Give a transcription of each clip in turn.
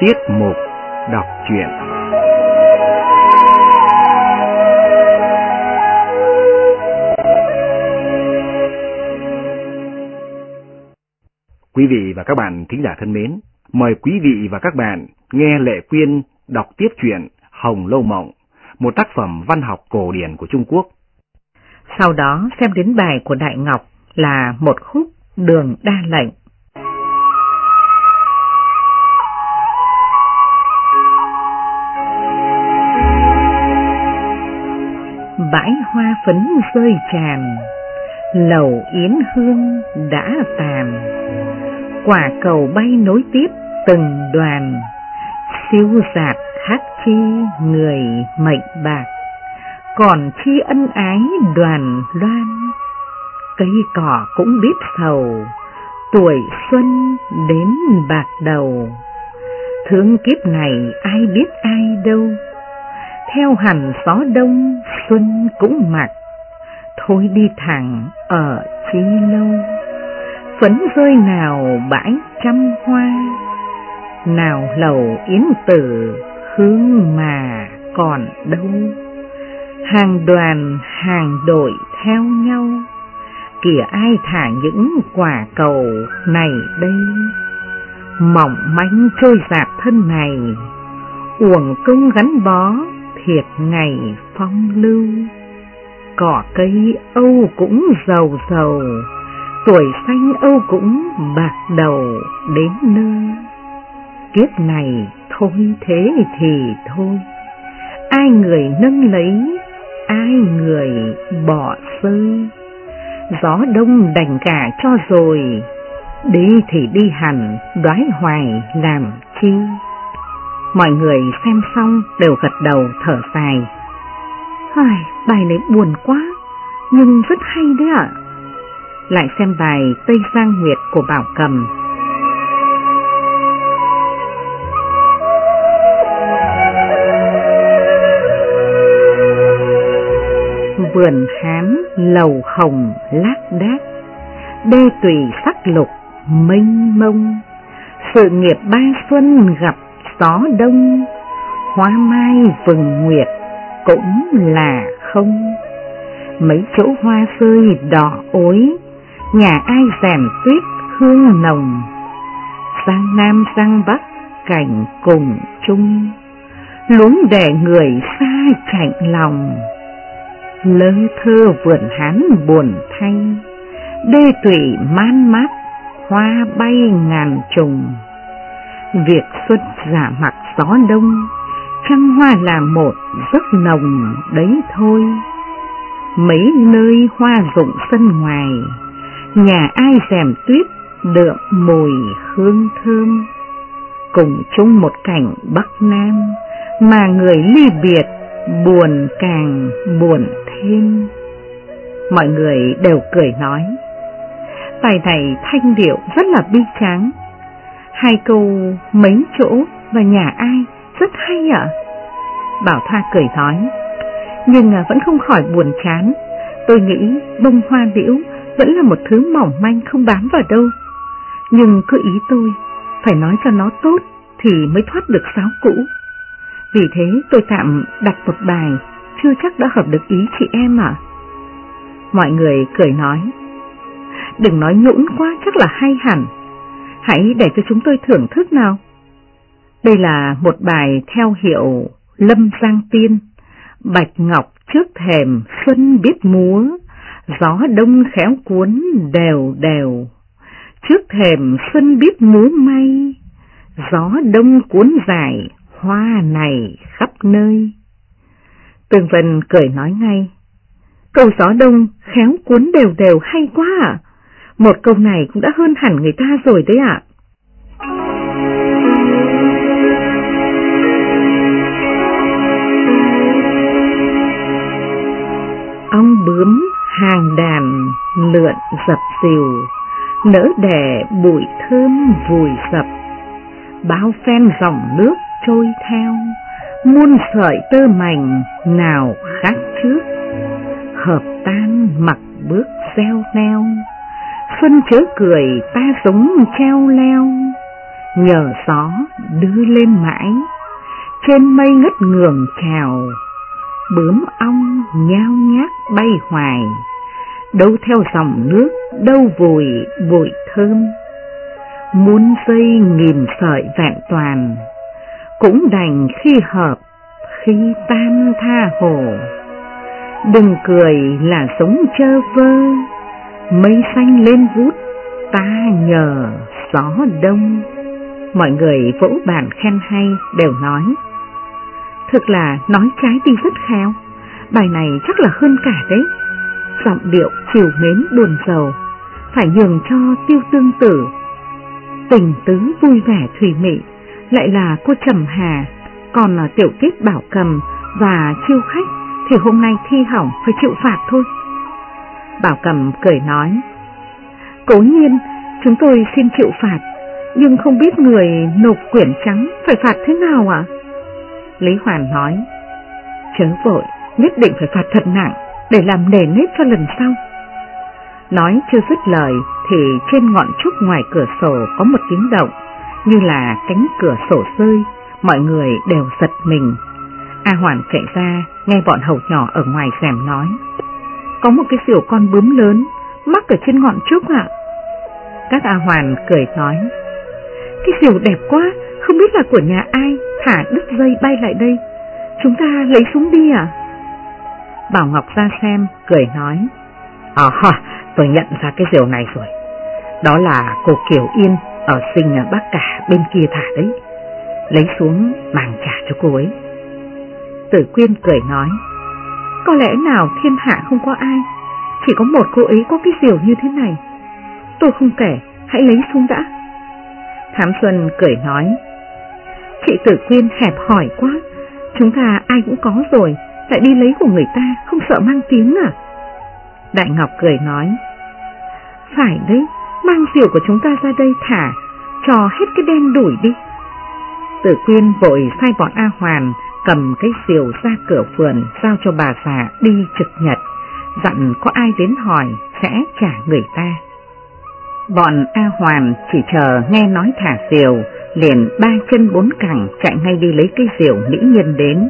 Tiết mục đọc truyện Quý vị và các bạn thính giả thân mến, mời quý vị và các bạn nghe Lệ Quyên đọc tiếp truyện Hồng Lâu Mộng, một tác phẩm văn học cổ điển của Trung Quốc. Sau đó xem đến bài của Đại Ngọc là một khúc đường đa lệnh. Bãi hoa phấn rơi tràn, lầu yến hương đã tàn, quả cầu bay nối tiếp từng đoàn, siêu giạt hát chi người mệnh bạc, còn chi ân ái đoàn loan, cây cỏ cũng biết sầu, tuổi xuân đến bạc đầu. Thương kiếp này ai biết ai đâu, theo hẳn gió đông xuân cũng mặc, thôi đi thẳng ở chi lâu. Phấn rơi nào bãi trăm hoa, nào lầu yến tử hương mà còn đâu. Hàng đoàn hàng đội theo nhau, kìa ai thả những quả cầu này đây. Mỏng manh trôi giạt thân này, uổng công gắn bó thiệt ngày phong lưu. Cỏ cây Âu cũng giàu giàu, tuổi xanh Âu cũng bạc đầu đến nơi. Kiếp này thôi thế thì thôi, ai người nâng lấy, ai người bỏ rơi. Gió đông đành cả cho rồi, đi thì đi hẳn, đoái hoài làm chi. Mọi người xem xong đều gật đầu thở dài. Ai, bài này buồn quá, nhưng rất hay đấy ạ. Lại xem bài Tây Giang Nguyệt của Bảo Cầm. Vườn hán lầu hồng lác đác, đê tùy sắc lục mênh mông, sự nghiệp ba xuân gặp gió đông, hoa mai vừng nguyệt cũng là không. Mấy chỗ hoa rơi đỏ ối, nhà ai rèm tuyết hương nồng. sang Nam sang Bắc cảnh cùng chung, luống để người xa chạy lòng. Lơ thơ vườn hán buồn thanh, đê tủy man mát, hoa bay ngàn trùng. Việc xuân giả mặt gió đông, trăng hoa là một giấc nồng đấy thôi. Mấy nơi hoa rụng sân ngoài, nhà ai rèm tuyết đượm mùi hương thơm. Cùng chung một cảnh Bắc Nam, mà người ly biệt buồn càng buồn thêm. Mọi người đều cười nói, bài này thanh điệu rất là bi tráng, Hai câu mấy chỗ và nhà ai rất hay ạ. Bảo Thoa cười nói, nhưng à, vẫn không khỏi buồn chán. Tôi nghĩ bông hoa liễu vẫn là một thứ mỏng manh không bám vào đâu. Nhưng cứ ý tôi, phải nói cho nó tốt thì mới thoát được sáo cũ. Vì thế tôi tạm đặt một bài, chưa chắc đã hợp được ý chị em ạ. Mọi người cười nói, đừng nói nhũn quá chắc là hay hẳn. Hãy để cho chúng tôi thưởng thức nào. Đây là một bài theo hiệu Lâm Giang Tiên, Bạch Ngọc trước thềm xuân biết múa, gió đông khéo cuốn đều đều. Trước thềm xuân biết múa may, gió đông cuốn dài hoa này khắp nơi. Tường Vân cười nói ngay, câu gió đông khéo cuốn đều đều hay quá à? Một câu này cũng đã hơn hẳn người ta rồi đấy ạ. Ong bướm hàng đàn lượn dập dìu, nỡ đẻ bụi thơm vùi dập, bao phen dòng nước trôi theo, muôn sợi tơ mảnh nào khác trước, hợp tan mặc bước gieo neo xuân chớ cười ta giống treo leo, nhờ gió đưa lên mãi, trên mây ngất ngường trèo, bướm ong nhao nhác bay hoài, đâu theo dòng nước, đâu vùi bụi thơm. Muôn dây nghìn sợi vẹn toàn, cũng đành khi hợp, khi tan tha hồ. Đừng cười là sống chơ vơ, mây xanh lên vút, ta nhờ gió đông. Mọi người vỗ bàn khen hay đều nói. Thực là nói trái tim rất khéo, bài này chắc là hơn cả đấy. Giọng điệu chiều mến buồn giàu, phải nhường cho tiêu tương tử. Tình tứ vui vẻ thủy mị, lại là cô Trầm Hà, còn là tiểu tiết bảo cầm và chiêu khách thì hôm nay thi hỏng phải chịu phạt thôi. Bảo cầm cười nói, cố nhiên chúng tôi xin chịu phạt, nhưng không biết người nộp quyển trắng phải phạt thế nào ạ? Lý Hoàn nói, chớ vội, nhất định phải phạt thật nặng để làm nề nếp cho lần sau. Nói chưa dứt lời thì trên ngọn trúc ngoài cửa sổ có một tiếng động, như là cánh cửa sổ rơi, mọi người đều giật mình. A Hoàn chạy ra, nghe bọn hầu nhỏ ở ngoài rèm nói. Có một cái diều con bướm lớn, mắc ở trên ngọn trúc ạ. Các A Hoàn cười nói. Cái diều đẹp quá, không biết là của nhà ai, thả đứt dây bay lại đây. Chúng ta lấy súng đi à? Bảo Ngọc ra xem, cười nói. Ờ, ha, tôi nhận ra cái diều này rồi. Đó là cô Kiều Yên ở sinh bắc cả bên kia thả đấy. Lấy xuống mang trả cho cô ấy. Tử Quyên cười nói, có lẽ nào thiên hạ không có ai, chỉ có một cô ấy có cái diều như thế này. Tôi không kể, hãy lấy xuống đã. Thám Xuân cười nói, chị Tử Quyên hẹp hỏi quá, chúng ta ai cũng có rồi, lại đi lấy của người ta, không sợ mang tiếng à? Đại Ngọc cười nói, phải đấy, mang diều của chúng ta ra đây thả, cho hết cái đen đuổi đi. Tử Quyên vội sai bọn A Hoàn cầm cái diều ra cửa vườn giao cho bà già đi trực nhật, dặn có ai đến hỏi sẽ trả người ta. Bọn A Hoàn chỉ chờ nghe nói thả diều, liền ba chân bốn cẳng chạy ngay đi lấy cái diều mỹ nhân đến,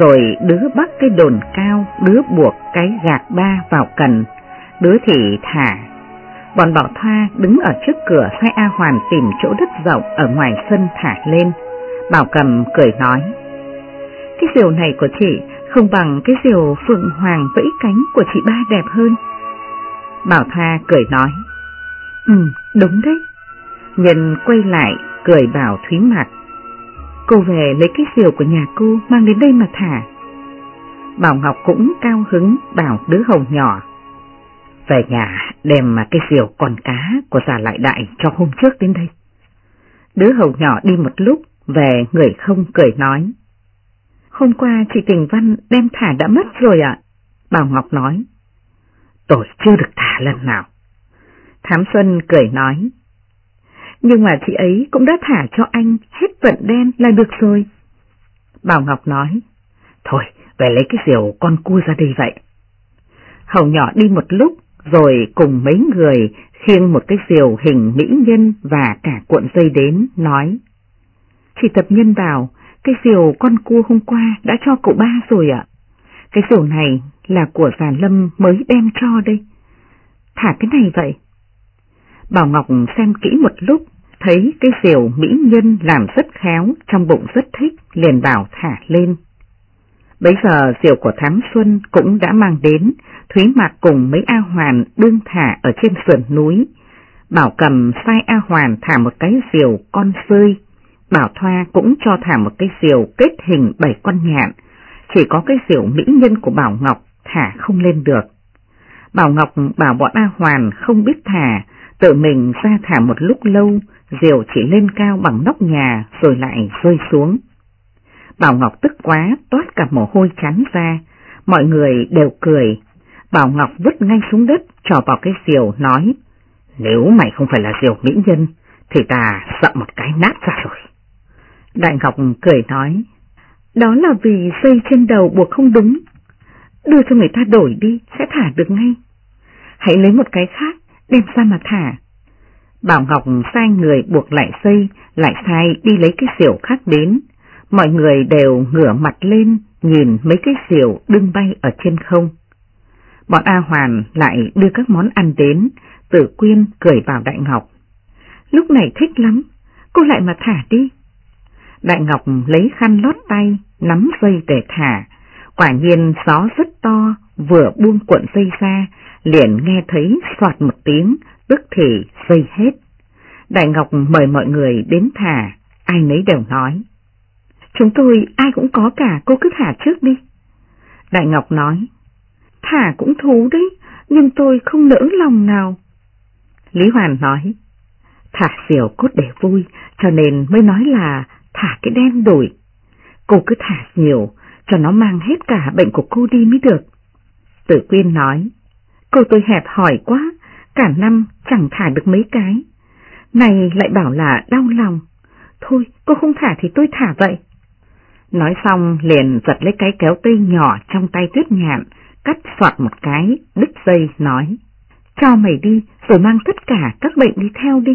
rồi đứa bắt cái đồn cao, đứa buộc cái gạc ba vào cần, đứa thì thả. Bọn bảo thoa đứng ở trước cửa sai A Hoàn tìm chỗ đất rộng ở ngoài sân thả lên. Bảo cầm cười nói, cái diều này của chị không bằng cái diều phượng hoàng vẫy cánh của chị ba đẹp hơn. Bảo Tha cười nói, Ừ, đúng đấy. Nhân quay lại cười bảo Thúy Mạc, cô về lấy cái diều của nhà cô mang đến đây mà thả. Bảo Ngọc cũng cao hứng bảo đứa hầu nhỏ, về nhà đem mà cái diều con cá của già lại đại cho hôm trước đến đây. Đứa hầu nhỏ đi một lúc, về người không cười nói. Hôm qua chị Tình Văn đem thả đã mất rồi ạ. Bảo Ngọc nói. Tôi chưa được thả lần nào. Thám Xuân cười nói. Nhưng mà chị ấy cũng đã thả cho anh hết vận đen là được rồi. Bảo Ngọc nói. Thôi, về lấy cái diều con cua ra đây vậy. Hầu nhỏ đi một lúc rồi cùng mấy người khiêng một cái diều hình mỹ nhân và cả cuộn dây đến, nói. Chị tập nhân vào cái diều con cua hôm qua đã cho cậu ba rồi ạ. Cái diều này là của già Lâm mới đem cho đây. Thả cái này vậy. Bảo Ngọc xem kỹ một lúc, thấy cái diều mỹ nhân làm rất khéo, trong bụng rất thích, liền bảo thả lên. Bây giờ diều của Thám Xuân cũng đã mang đến, Thúy Mạc cùng mấy A Hoàn đương thả ở trên sườn núi. Bảo cầm sai A Hoàn thả một cái diều con rơi Bảo Thoa cũng cho thả một cái diều kết hình bảy con nhạn, chỉ có cái diều mỹ nhân của Bảo Ngọc thả không lên được. Bảo Ngọc bảo bọn A Hoàn không biết thả, tự mình ra thả một lúc lâu, diều chỉ lên cao bằng nóc nhà rồi lại rơi xuống. Bảo Ngọc tức quá, toát cả mồ hôi chán ra, mọi người đều cười. Bảo Ngọc vứt ngay xuống đất, trò vào cái diều nói, nếu mày không phải là diều mỹ nhân, thì ta sợ một cái nát ra rồi. Đại Ngọc cười nói, đó là vì dây trên đầu buộc không đúng, đưa cho người ta đổi đi sẽ thả được ngay. Hãy lấy một cái khác, đem ra mà thả. Bảo Ngọc sai người buộc lại dây, lại sai đi lấy cái xỉu khác đến. Mọi người đều ngửa mặt lên nhìn mấy cái xỉu đưng bay ở trên không. Bọn A Hoàn lại đưa các món ăn đến, tử quyên cười vào Đại Ngọc. Lúc này thích lắm, cô lại mà thả đi. Đại Ngọc lấy khăn lót tay, nắm dây để thả. Quả nhiên gió rất to, vừa buông cuộn dây ra, liền nghe thấy soạt một tiếng, tức thì dây hết. Đại Ngọc mời mọi người đến thả, ai nấy đều nói. Chúng tôi ai cũng có cả, cô cứ thả trước đi. Đại Ngọc nói, thả cũng thú đấy, nhưng tôi không nỡ lòng nào. Lý Hoàn nói, thả diều cốt để vui, cho nên mới nói là thả cái đen đổi. Cô cứ thả nhiều, cho nó mang hết cả bệnh của cô đi mới được. Tử Quyên nói, cô tôi hẹp hỏi quá, cả năm chẳng thả được mấy cái. Này lại bảo là đau lòng. Thôi, cô không thả thì tôi thả vậy. Nói xong liền giật lấy cái kéo tây nhỏ trong tay tuyết nhạn, cắt soạt một cái, đứt dây, nói. Cho mày đi, rồi mang tất cả các bệnh đi theo đi.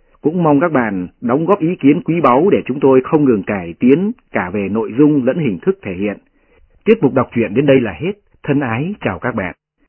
Cũng mong các bạn đóng góp ý kiến quý báu để chúng tôi không ngừng cải tiến cả về nội dung lẫn hình thức thể hiện. Tiết mục đọc truyện đến đây là hết. Thân ái chào các bạn.